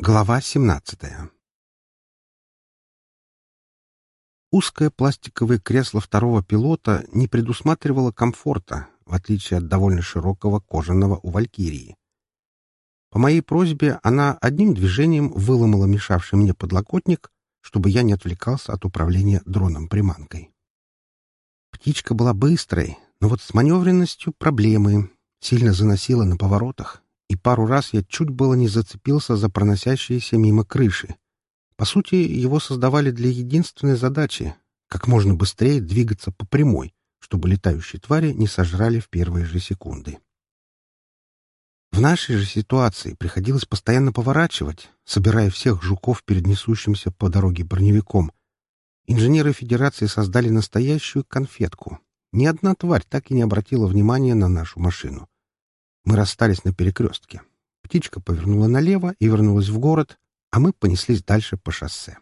Глава 17 Узкое пластиковое кресло второго пилота не предусматривало комфорта, в отличие от довольно широкого кожаного у «Валькирии». По моей просьбе она одним движением выломала мешавший мне подлокотник, чтобы я не отвлекался от управления дроном-приманкой. Птичка была быстрой, но вот с маневренностью проблемы, сильно заносила на поворотах, и пару раз я чуть было не зацепился за проносящиеся мимо крыши. По сути, его создавали для единственной задачи — как можно быстрее двигаться по прямой, чтобы летающие твари не сожрали в первые же секунды. В нашей же ситуации приходилось постоянно поворачивать, собирая всех жуков перед несущимся по дороге броневиком. Инженеры Федерации создали настоящую конфетку. Ни одна тварь так и не обратила внимания на нашу машину. Мы расстались на перекрестке. Птичка повернула налево и вернулась в город, а мы понеслись дальше по шоссе.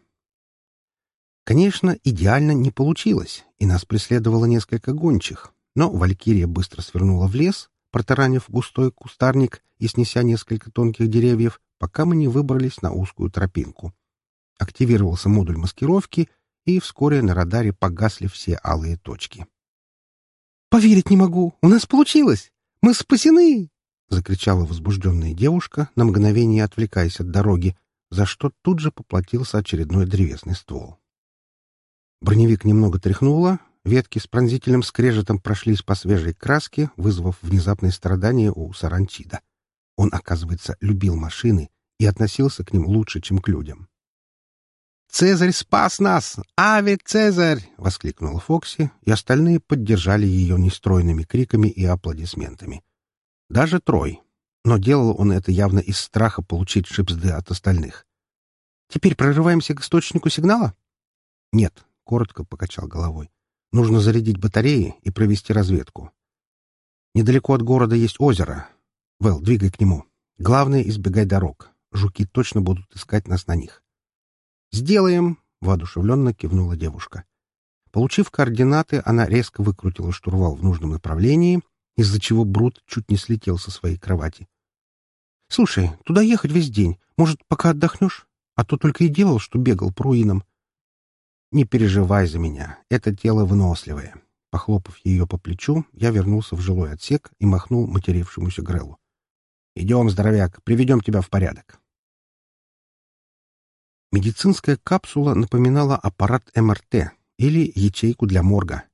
Конечно, идеально не получилось, и нас преследовало несколько гончих, но Валькирия быстро свернула в лес, протаранив густой кустарник и снеся несколько тонких деревьев, пока мы не выбрались на узкую тропинку. Активировался модуль маскировки, и вскоре на радаре погасли все алые точки. «Поверить не могу! У нас получилось! Мы спасены!» — закричала возбужденная девушка, на мгновение отвлекаясь от дороги, за что тут же поплатился очередной древесный ствол. Броневик немного тряхнуло, ветки с пронзительным скрежетом прошлись по свежей краске, вызвав внезапное страдание у Саранчида. Он, оказывается, любил машины и относился к ним лучше, чем к людям. «Цезарь спас нас! Ави Цезарь!» — воскликнула Фокси, и остальные поддержали ее нестройными криками и аплодисментами. Даже Трой. Но делал он это явно из страха получить шипсды от остальных. «Теперь прорываемся к источнику сигнала?» «Нет», — коротко покачал головой. «Нужно зарядить батареи и провести разведку. Недалеко от города есть озеро. Вэл, двигай к нему. Главное — избегай дорог. Жуки точно будут искать нас на них». «Сделаем!» — воодушевленно кивнула девушка. Получив координаты, она резко выкрутила штурвал в нужном направлении — из-за чего Брут чуть не слетел со своей кровати. — Слушай, туда ехать весь день. Может, пока отдохнешь? А то только и делал, что бегал по руинам. — Не переживай за меня. Это тело выносливое. Похлопав ее по плечу, я вернулся в жилой отсек и махнул матерившемуся Греллу. — Идем, здоровяк, приведем тебя в порядок. Медицинская капсула напоминала аппарат МРТ или ячейку для морга.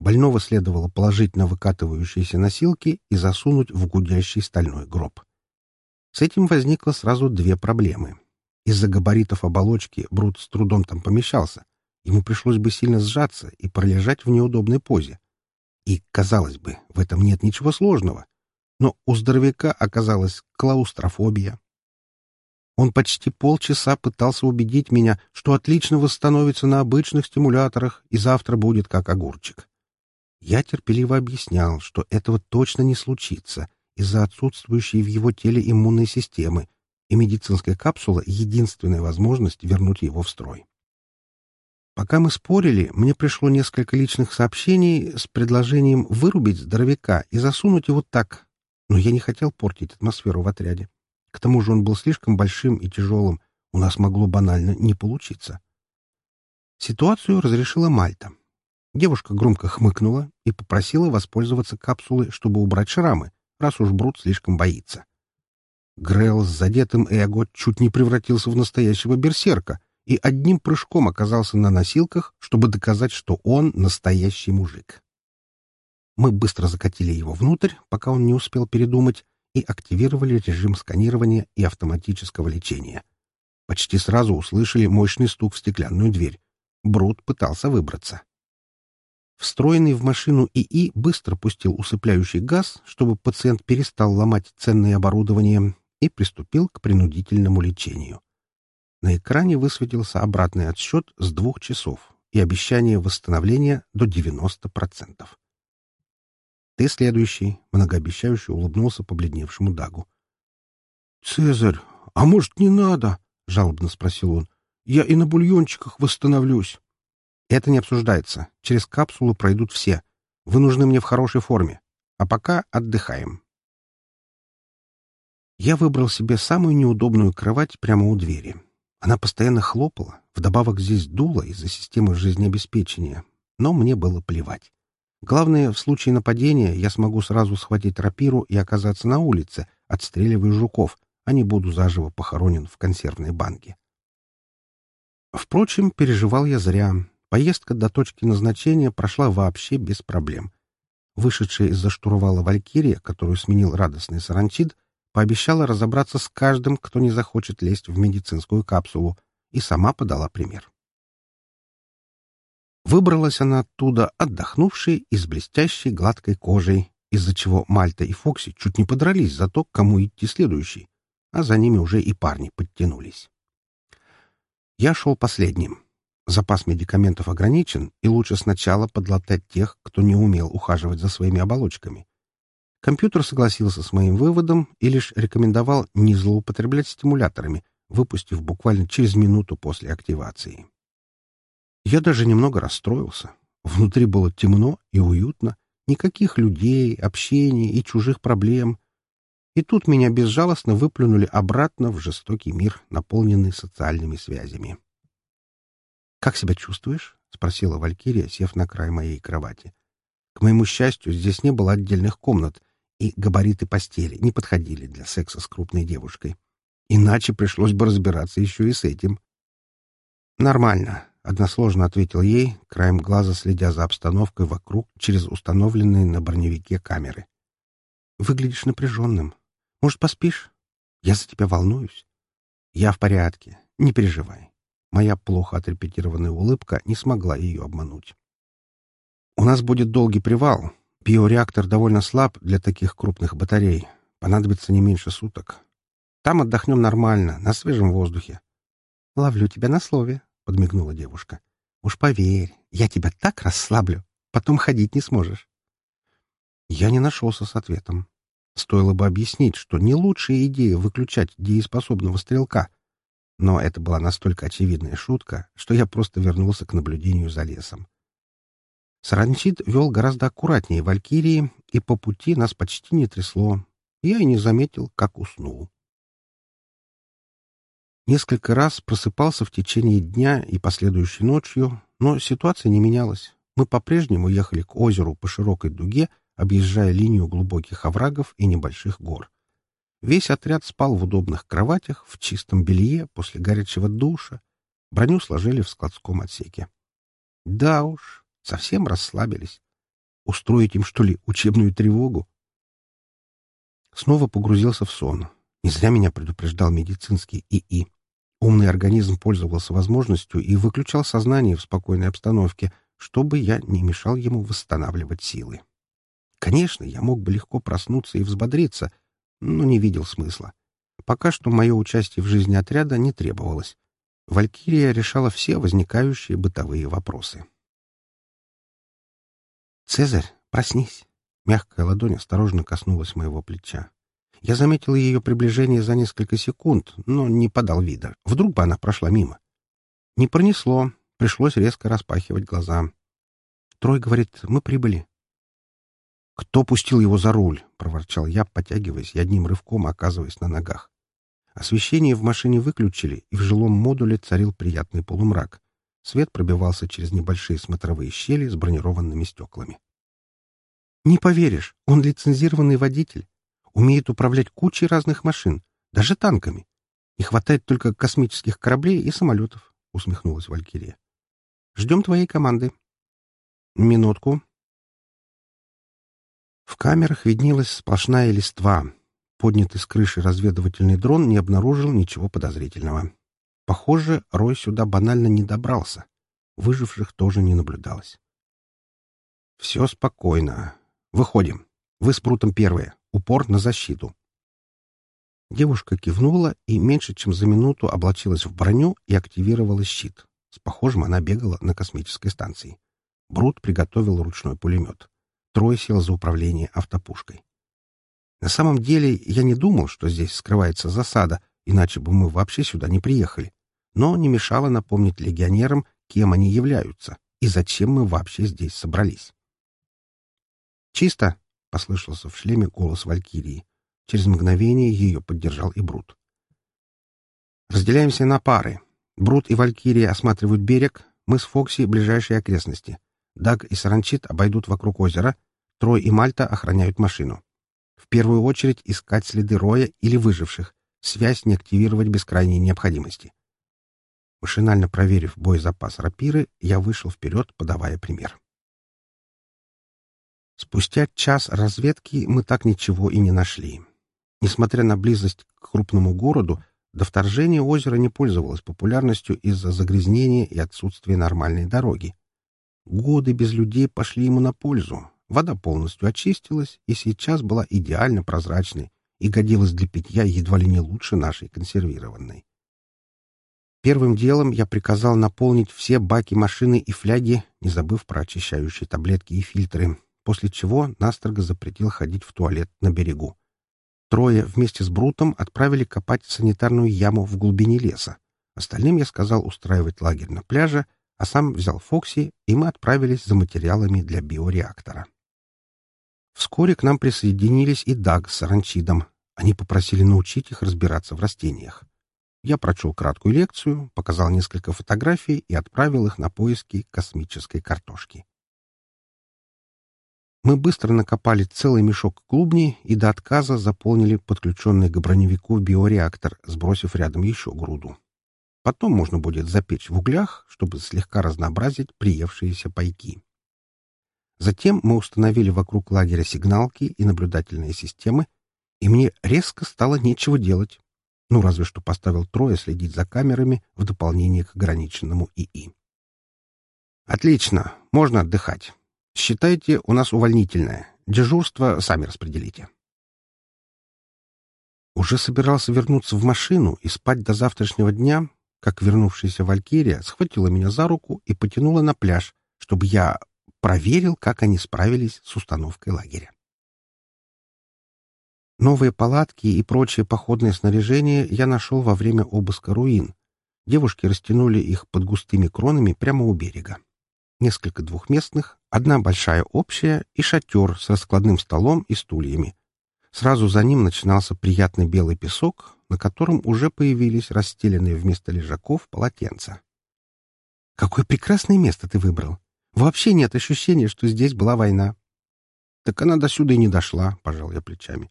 Больного следовало положить на выкатывающиеся носилки и засунуть в гудящий стальной гроб. С этим возникло сразу две проблемы. Из-за габаритов оболочки Брут с трудом там помещался. Ему пришлось бы сильно сжаться и пролежать в неудобной позе. И, казалось бы, в этом нет ничего сложного. Но у здоровяка оказалась клаустрофобия. Он почти полчаса пытался убедить меня, что отлично восстановится на обычных стимуляторах и завтра будет как огурчик. Я терпеливо объяснял, что этого точно не случится из-за отсутствующей в его теле иммунной системы, и медицинская капсула — единственная возможность вернуть его в строй. Пока мы спорили, мне пришло несколько личных сообщений с предложением вырубить здоровяка и засунуть его так, но я не хотел портить атмосферу в отряде. К тому же он был слишком большим и тяжелым, у нас могло банально не получиться. Ситуацию разрешила Мальта. Девушка громко хмыкнула и попросила воспользоваться капсулой, чтобы убрать шрамы, раз уж Брут слишком боится. Грел с задетым эго чуть не превратился в настоящего берсерка и одним прыжком оказался на носилках, чтобы доказать, что он настоящий мужик. Мы быстро закатили его внутрь, пока он не успел передумать, и активировали режим сканирования и автоматического лечения. Почти сразу услышали мощный стук в стеклянную дверь. Брут пытался выбраться. Встроенный в машину ИИ быстро пустил усыпляющий газ, чтобы пациент перестал ломать ценное оборудование и приступил к принудительному лечению. На экране высветился обратный отсчет с двух часов и обещание восстановления до 90%. «Ты следующий», — многообещающе улыбнулся побледневшему Дагу. «Цезарь, а может, не надо?» — жалобно спросил он. «Я и на бульончиках восстановлюсь». Это не обсуждается. Через капсулу пройдут все. Вы нужны мне в хорошей форме. А пока отдыхаем. Я выбрал себе самую неудобную кровать прямо у двери. Она постоянно хлопала, вдобавок здесь дуло из-за системы жизнеобеспечения, но мне было плевать. Главное, в случае нападения я смогу сразу схватить рапиру и оказаться на улице, отстреливая жуков, а не буду заживо похоронен в консервной банке. Впрочем, переживал я зря. Поездка до точки назначения прошла вообще без проблем. Вышедшая из-за штурвала Валькирия, которую сменил радостный Саранчид, пообещала разобраться с каждым, кто не захочет лезть в медицинскую капсулу, и сама подала пример. Выбралась она оттуда, отдохнувшей и с блестящей гладкой кожей, из-за чего Мальта и Фокси чуть не подрались за то, кому идти следующий, а за ними уже и парни подтянулись. Я шел последним. Запас медикаментов ограничен, и лучше сначала подлатать тех, кто не умел ухаживать за своими оболочками. Компьютер согласился с моим выводом и лишь рекомендовал не злоупотреблять стимуляторами, выпустив буквально через минуту после активации. Я даже немного расстроился. Внутри было темно и уютно, никаких людей, общения и чужих проблем. И тут меня безжалостно выплюнули обратно в жестокий мир, наполненный социальными связями. «Как себя чувствуешь?» — спросила Валькирия, сев на край моей кровати. К моему счастью, здесь не было отдельных комнат, и габариты постели не подходили для секса с крупной девушкой. Иначе пришлось бы разбираться еще и с этим. «Нормально», — односложно ответил ей, краем глаза следя за обстановкой вокруг через установленные на броневике камеры. «Выглядишь напряженным. Может, поспишь? Я за тебя волнуюсь». «Я в порядке. Не переживай». Моя плохо отрепетированная улыбка не смогла ее обмануть. «У нас будет долгий привал. Биореактор довольно слаб для таких крупных батарей. Понадобится не меньше суток. Там отдохнем нормально, на свежем воздухе. — Ловлю тебя на слове, — подмигнула девушка. — Уж поверь, я тебя так расслаблю, потом ходить не сможешь. Я не нашелся с ответом. Стоило бы объяснить, что не лучшая идея выключать дееспособного стрелка. Но это была настолько очевидная шутка, что я просто вернулся к наблюдению за лесом. Саранчит вел гораздо аккуратнее Валькирии, и по пути нас почти не трясло. Я и не заметил, как уснул. Несколько раз просыпался в течение дня и последующей ночью, но ситуация не менялась. Мы по-прежнему ехали к озеру по широкой дуге, объезжая линию глубоких оврагов и небольших гор. Весь отряд спал в удобных кроватях, в чистом белье, после горячего душа. Броню сложили в складском отсеке. Да уж, совсем расслабились. Устроить им, что ли, учебную тревогу? Снова погрузился в сон. Не зря меня предупреждал медицинский ИИ. Умный организм пользовался возможностью и выключал сознание в спокойной обстановке, чтобы я не мешал ему восстанавливать силы. Конечно, я мог бы легко проснуться и взбодриться, но не видел смысла. Пока что мое участие в жизни отряда не требовалось. Валькирия решала все возникающие бытовые вопросы. «Цезарь, проснись!» Мягкая ладонь осторожно коснулась моего плеча. Я заметил ее приближение за несколько секунд, но не подал вида. Вдруг бы она прошла мимо. Не пронесло. Пришлось резко распахивать глаза. Трой говорит, мы прибыли. «Кто пустил его за руль?» — проворчал я, потягиваясь и одним рывком оказываясь на ногах. Освещение в машине выключили, и в жилом модуле царил приятный полумрак. Свет пробивался через небольшие смотровые щели с бронированными стеклами. «Не поверишь, он лицензированный водитель. Умеет управлять кучей разных машин, даже танками. Не хватает только космических кораблей и самолетов», — усмехнулась Валькирия. «Ждем твоей команды». «Минутку». В камерах виднелась сплошная листва. Поднятый с крыши разведывательный дрон не обнаружил ничего подозрительного. Похоже, Рой сюда банально не добрался. Выживших тоже не наблюдалось. «Все спокойно. Выходим. Вы с Прутом первые. Упор на защиту. Девушка кивнула и меньше чем за минуту облачилась в броню и активировала щит. С похожим она бегала на космической станции. Брут приготовил ручной пулемет. Трой сел за управление автопушкой. На самом деле я не думал, что здесь скрывается засада, иначе бы мы вообще сюда не приехали. Но не мешало напомнить легионерам, кем они являются и зачем мы вообще здесь собрались. «Чисто!» — послышался в шлеме голос Валькирии. Через мгновение ее поддержал и Брут. «Разделяемся на пары. Брут и Валькирия осматривают берег, мы с Фокси — ближайшие окрестности. Даг и Саранчит обойдут вокруг озера, Трой и Мальта охраняют машину. В первую очередь искать следы Роя или выживших, связь не активировать без крайней необходимости. Машинально проверив боезапас рапиры, я вышел вперед, подавая пример. Спустя час разведки мы так ничего и не нашли. Несмотря на близость к крупному городу, до вторжения озеро не пользовалось популярностью из-за загрязнения и отсутствия нормальной дороги. Годы без людей пошли ему на пользу. Вода полностью очистилась и сейчас была идеально прозрачной и годилась для питья едва ли не лучше нашей консервированной. Первым делом я приказал наполнить все баки машины и фляги, не забыв про очищающие таблетки и фильтры, после чего настрого запретил ходить в туалет на берегу. Трое вместе с Брутом отправили копать санитарную яму в глубине леса. Остальным я сказал устраивать лагерь на пляже, а сам взял Фокси, и мы отправились за материалами для биореактора. Вскоре к нам присоединились и Даг с Ранчидом. Они попросили научить их разбираться в растениях. Я прочел краткую лекцию, показал несколько фотографий и отправил их на поиски космической картошки. Мы быстро накопали целый мешок клубней и до отказа заполнили подключенный к броневику биореактор, сбросив рядом еще груду. Потом можно будет запечь в углях, чтобы слегка разнообразить приевшиеся пайки. Затем мы установили вокруг лагеря сигналки и наблюдательные системы, и мне резко стало нечего делать. Ну, разве что поставил трое следить за камерами в дополнение к ограниченному ИИ. «Отлично, можно отдыхать. Считайте, у нас увольнительное. Дежурство сами распределите. Уже собирался вернуться в машину и спать до завтрашнего дня, как вернувшаяся Валькирия схватила меня за руку и потянула на пляж, чтобы я проверил, как они справились с установкой лагеря. Новые палатки и прочее походное снаряжение я нашел во время обыска руин. Девушки растянули их под густыми кронами прямо у берега несколько двухместных, одна большая общая и шатер с раскладным столом и стульями. Сразу за ним начинался приятный белый песок, на котором уже появились расстеленные вместо лежаков полотенца. «Какое прекрасное место ты выбрал! Вообще нет ощущения, что здесь была война». «Так она до сюда и не дошла», — пожал я плечами.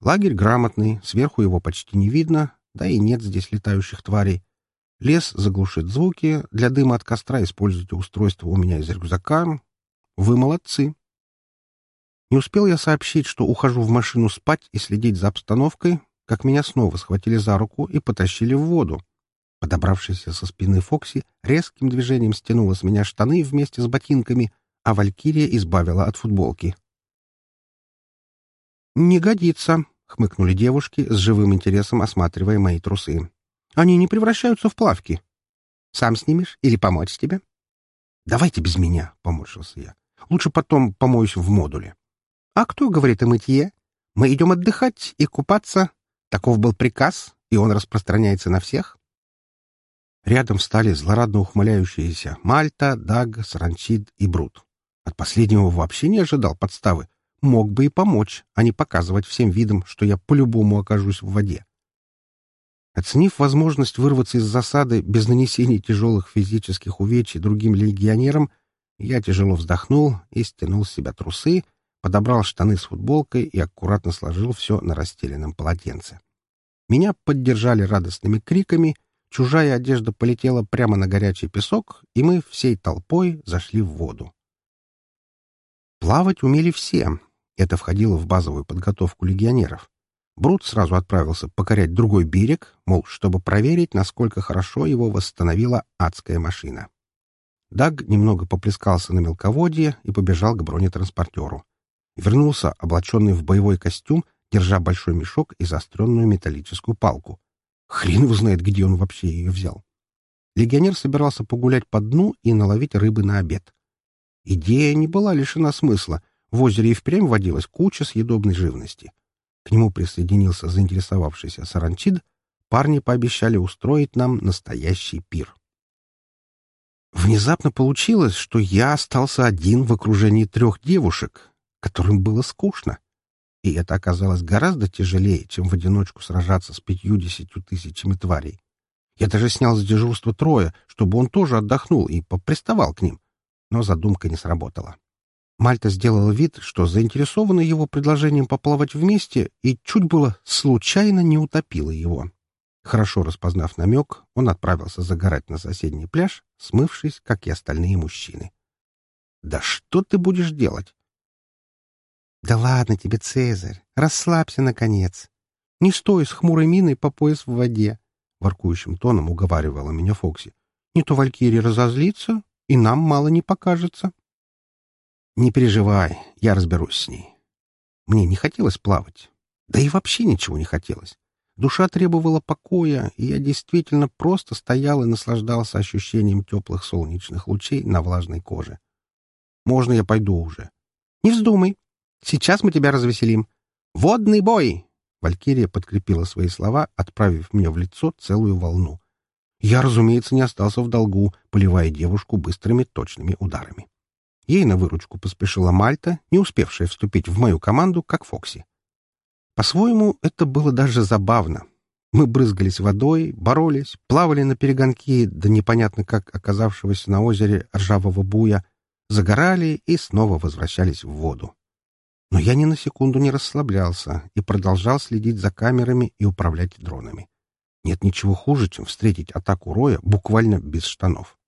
«Лагерь грамотный, сверху его почти не видно, да и нет здесь летающих тварей. Лес заглушит звуки, для дыма от костра используйте устройство у меня из рюкзака. Вы молодцы. Не успел я сообщить, что ухожу в машину спать и следить за обстановкой, как меня снова схватили за руку и потащили в воду. Подобравшаяся со спины Фокси резким движением стянула с меня штаны вместе с ботинками, а Валькирия избавила от футболки. «Не годится», — хмыкнули девушки, с живым интересом осматривая мои трусы. Они не превращаются в плавки. Сам снимешь или помочь тебе? Давайте без меня, — поморщился я. Лучше потом помоюсь в модуле. А кто говорит о мытье? Мы идем отдыхать и купаться. Таков был приказ, и он распространяется на всех. Рядом стали злорадно ухмыляющиеся Мальта, Даг, Саранчид и Брут. От последнего вообще не ожидал подставы. Мог бы и помочь, а не показывать всем видом, что я по-любому окажусь в воде. Оценив возможность вырваться из засады без нанесения тяжелых физических увечий другим легионерам, я тяжело вздохнул и стянул с себя трусы, подобрал штаны с футболкой и аккуратно сложил все на расстеленном полотенце. Меня поддержали радостными криками, чужая одежда полетела прямо на горячий песок, и мы всей толпой зашли в воду. Плавать умели все. Это входило в базовую подготовку легионеров. Брут сразу отправился покорять другой берег, мол, чтобы проверить, насколько хорошо его восстановила адская машина. Даг немного поплескался на мелководье и побежал к бронетранспортеру. Вернулся, облаченный в боевой костюм, держа большой мешок и заостренную металлическую палку. Хрен его знает, где он вообще ее взял. Легионер собирался погулять по дну и наловить рыбы на обед. Идея не была лишена смысла. В озере и впрямь водилась куча съедобной живности. К нему присоединился заинтересовавшийся Саранчид. Парни пообещали устроить нам настоящий пир. Внезапно получилось, что я остался один в окружении трех девушек, которым было скучно. И это оказалось гораздо тяжелее, чем в одиночку сражаться с пятью-десятью тысячами тварей. Я даже снял с дежурства трое, чтобы он тоже отдохнул и поприставал к ним. Но задумка не сработала. Мальта сделала вид, что заинтересована его предложением поплавать вместе, и чуть было случайно не утопила его. Хорошо распознав намек, он отправился загорать на соседний пляж, смывшись, как и остальные мужчины. «Да что ты будешь делать?» «Да ладно тебе, Цезарь, расслабься, наконец. Не стой с хмурой миной по пояс в воде», — воркующим тоном уговаривала меня Фокси. «Не то Валькирия разозлится, и нам мало не покажется». «Не переживай, я разберусь с ней. Мне не хотелось плавать. Да и вообще ничего не хотелось. Душа требовала покоя, и я действительно просто стоял и наслаждался ощущением теплых солнечных лучей на влажной коже. «Можно я пойду уже?» «Не вздумай. Сейчас мы тебя развеселим. Водный бой!» Валькирия подкрепила свои слова, отправив мне в лицо целую волну. Я, разумеется, не остался в долгу, поливая девушку быстрыми точными ударами. Ей на выручку поспешила Мальта, не успевшая вступить в мою команду, как Фокси. По-своему, это было даже забавно. Мы брызгались водой, боролись, плавали на перегонки до непонятно как оказавшегося на озере ржавого буя, загорали и снова возвращались в воду. Но я ни на секунду не расслаблялся и продолжал следить за камерами и управлять дронами. Нет ничего хуже, чем встретить атаку Роя буквально без штанов.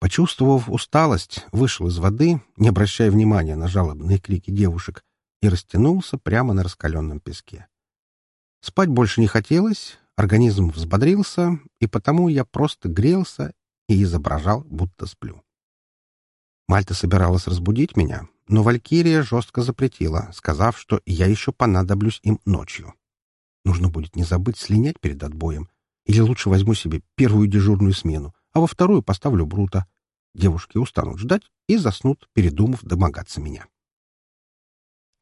Почувствовав усталость, вышел из воды, не обращая внимания на жалобные крики девушек, и растянулся прямо на раскаленном песке. Спать больше не хотелось, организм взбодрился, и потому я просто грелся и изображал, будто сплю. Мальта собиралась разбудить меня, но Валькирия жестко запретила, сказав, что я еще понадоблюсь им ночью. Нужно будет не забыть слинять перед отбоем, или лучше возьму себе первую дежурную смену, а во вторую поставлю Брута. Девушки устанут ждать и заснут, передумав домогаться меня.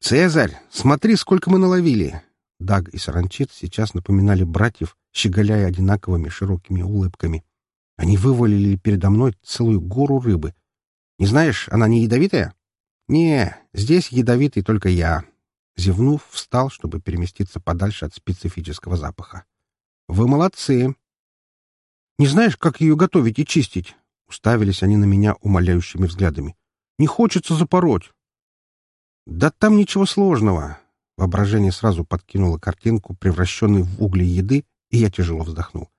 «Цезарь, смотри, сколько мы наловили!» Даг и Саранчит сейчас напоминали братьев, щеголяя одинаковыми широкими улыбками. Они вывалили передо мной целую гору рыбы. «Не знаешь, она не ядовитая?» «Не, здесь ядовитый только я». Зевнув, встал, чтобы переместиться подальше от специфического запаха. «Вы молодцы!» «Не знаешь, как ее готовить и чистить?» Уставились они на меня умоляющими взглядами. «Не хочется запороть!» «Да там ничего сложного!» Воображение сразу подкинуло картинку, превращенной в угли еды, и я тяжело вздохнул.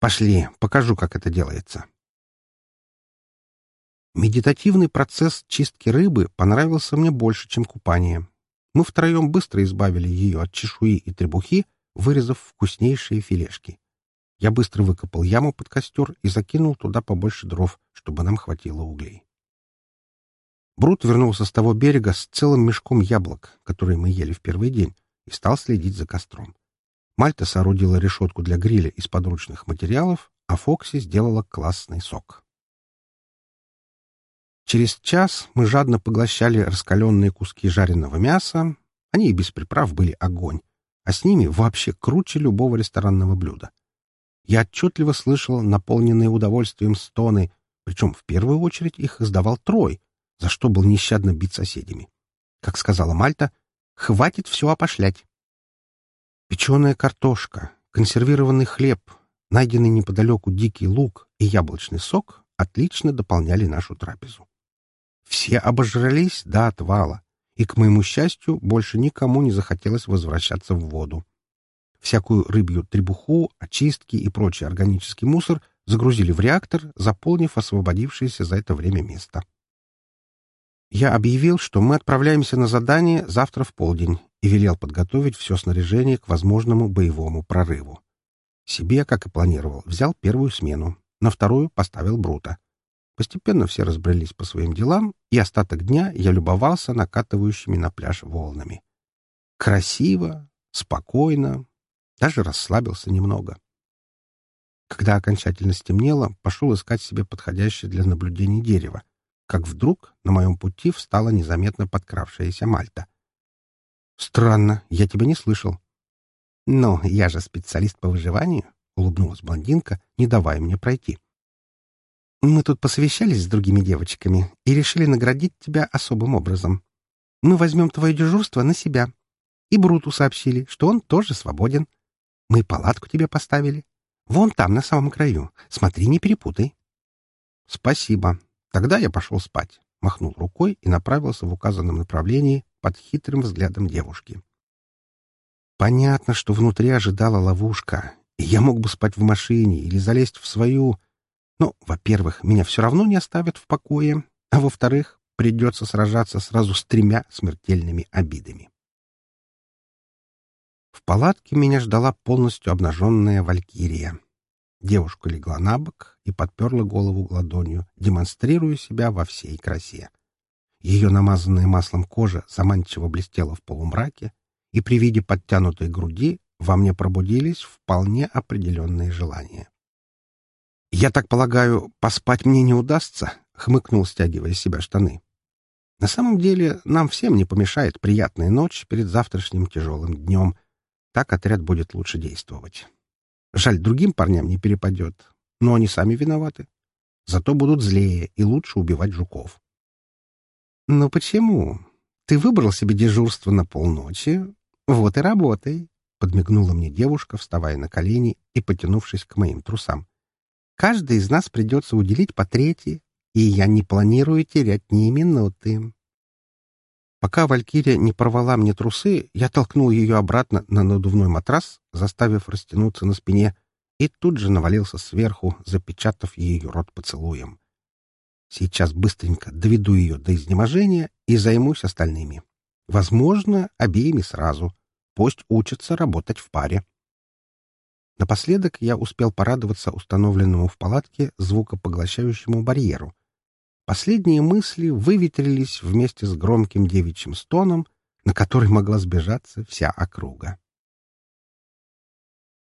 «Пошли, покажу, как это делается». Медитативный процесс чистки рыбы понравился мне больше, чем купание. Мы втроем быстро избавили ее от чешуи и требухи, вырезав вкуснейшие филешки. Я быстро выкопал яму под костер и закинул туда побольше дров, чтобы нам хватило углей. Брут вернулся с того берега с целым мешком яблок, которые мы ели в первый день, и стал следить за костром. Мальта соорудила решетку для гриля из подручных материалов, а Фокси сделала классный сок. Через час мы жадно поглощали раскаленные куски жареного мяса. Они и без приправ были огонь, а с ними вообще круче любого ресторанного блюда. Я отчетливо слышал наполненные удовольствием стоны, причем в первую очередь их издавал Трой, за что был нещадно бит соседями. Как сказала Мальта, хватит все опошлять. Печеная картошка, консервированный хлеб, найденный неподалеку дикий лук и яблочный сок отлично дополняли нашу трапезу. Все обожрались до отвала, и, к моему счастью, больше никому не захотелось возвращаться в воду. Всякую рыбью требуху, очистки и прочий органический мусор загрузили в реактор, заполнив освободившееся за это время место. Я объявил, что мы отправляемся на задание завтра в полдень и велел подготовить все снаряжение к возможному боевому прорыву. Себе, как и планировал, взял первую смену, на вторую поставил Брута. Постепенно все разбрелись по своим делам, и остаток дня я любовался накатывающими на пляж волнами. Красиво, спокойно, даже расслабился немного. Когда окончательно стемнело, пошел искать себе подходящее для наблюдений дерево, как вдруг на моем пути встала незаметно подкравшаяся Мальта. «Странно, я тебя не слышал». «Ну, я же специалист по выживанию», — улыбнулась блондинка, не давая мне пройти. «Мы тут посовещались с другими девочками и решили наградить тебя особым образом. Мы возьмем твое дежурство на себя. И Бруту сообщили, что он тоже свободен. Мы палатку тебе поставили. Вон там, на самом краю. Смотри, не перепутай. Спасибо. Тогда я пошел спать. Махнул рукой и направился в указанном направлении под хитрым взглядом девушки. Понятно, что внутри ожидала ловушка, и я мог бы спать в машине или залезть в свою. Но, во-первых, меня все равно не оставят в покое, а во-вторых, придется сражаться сразу с тремя смертельными обидами. В палатке меня ждала полностью обнаженная валькирия. Девушка легла на бок и подперла голову ладонью, демонстрируя себя во всей красе. Ее намазанная маслом кожа заманчиво блестела в полумраке, и при виде подтянутой груди во мне пробудились вполне определенные желания. «Я так полагаю, поспать мне не удастся?» — хмыкнул, стягивая с себя штаны. «На самом деле, нам всем не помешает приятная ночь перед завтрашним тяжелым днем. Так отряд будет лучше действовать. Жаль, другим парням не перепадет, но они сами виноваты. Зато будут злее и лучше убивать жуков». «Но почему? Ты выбрал себе дежурство на полночи. Вот и работай», — подмигнула мне девушка, вставая на колени и потянувшись к моим трусам. «Каждый из нас придется уделить по трети, и я не планирую терять ни минуты». Пока Валькирия не порвала мне трусы, я толкнул ее обратно на надувной матрас, заставив растянуться на спине, и тут же навалился сверху, запечатав ее рот поцелуем. Сейчас быстренько доведу ее до изнеможения и займусь остальными. Возможно, обеими сразу. Пусть учатся работать в паре. Напоследок я успел порадоваться установленному в палатке звукопоглощающему барьеру. Последние мысли выветрились вместе с громким девичьим стоном, на который могла сбежаться вся округа.